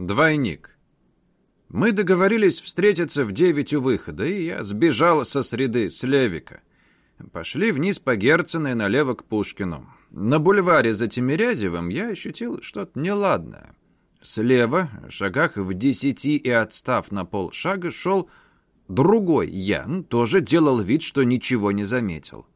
Двойник. Мы договорились встретиться в девять у выхода, и я сбежал со среды с Левика. Пошли вниз по Герцена и налево к Пушкину. На бульваре за Тимирязевым я ощутил что-то неладное. Слева, шагах в десяти и отстав на полшага, шел другой я, ну, тоже делал вид, что ничего не заметил.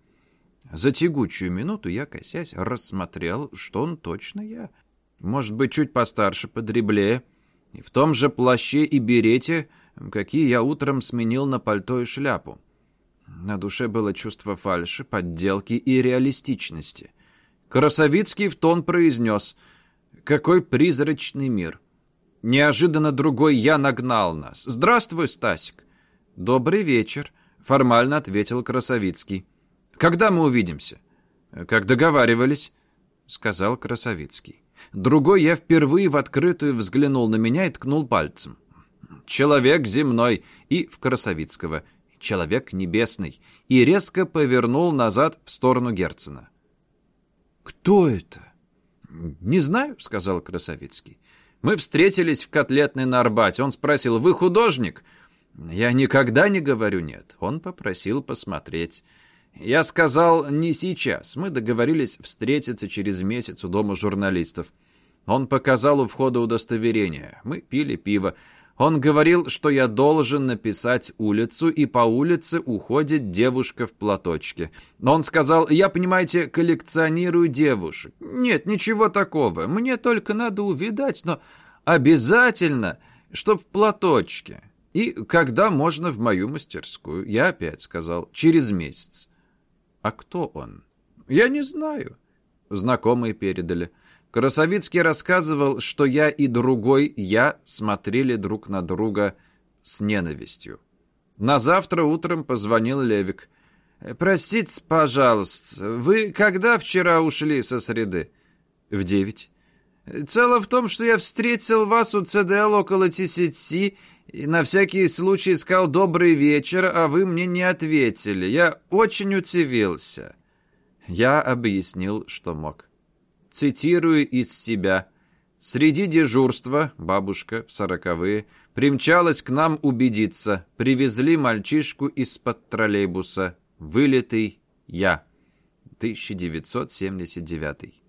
За тягучую минуту я, косясь, рассмотрел, что он точно я. Может быть, чуть постарше, подреблее — и в том же плаще и берете, какие я утром сменил на пальто и шляпу. На душе было чувство фальши, подделки и реалистичности. Красовицкий в тон произнес «Какой призрачный мир!» Неожиданно другой я нагнал нас. «Здравствуй, Стасик!» «Добрый вечер», — формально ответил Красовицкий. «Когда мы увидимся?» «Как договаривались», — сказал Красовицкий. Другой я впервые в открытую взглянул на меня и ткнул пальцем. «Человек земной» и в Красовицкого «Человек небесный» и резко повернул назад в сторону Герцена. «Кто это?» «Не знаю», — сказал Красовицкий. «Мы встретились в котлетной на Арбате. Он спросил, вы художник?» «Я никогда не говорю нет». Он попросил посмотреть. Я сказал, не сейчас. Мы договорились встретиться через месяц у дома журналистов. Он показал у входа удостоверение. Мы пили пиво. Он говорил, что я должен написать улицу, и по улице уходит девушка в платочке. Но он сказал, я, понимаете, коллекционирую девушек. Нет, ничего такого. Мне только надо увидать, но обязательно, чтоб в платочке. И когда можно в мою мастерскую? Я опять сказал, через месяц. А кто он? Я не знаю. Знакомые передали. Красовицкий рассказывал, что я и другой я смотрели друг на друга с ненавистью. На завтра утром позвонил Левик. «Простите, пожалуйста, вы когда вчера ушли со среды?» «В девять». «Цело в том, что я встретил вас у ЦДЛ около десяти и на всякий случай сказал «добрый вечер», а вы мне не ответили. Я очень удивился». Я объяснил, что мог. Цитирую из себя. «Среди дежурства, бабушка в сороковые, примчалась к нам убедиться. Привезли мальчишку из-под троллейбуса. Вылитый я». 1979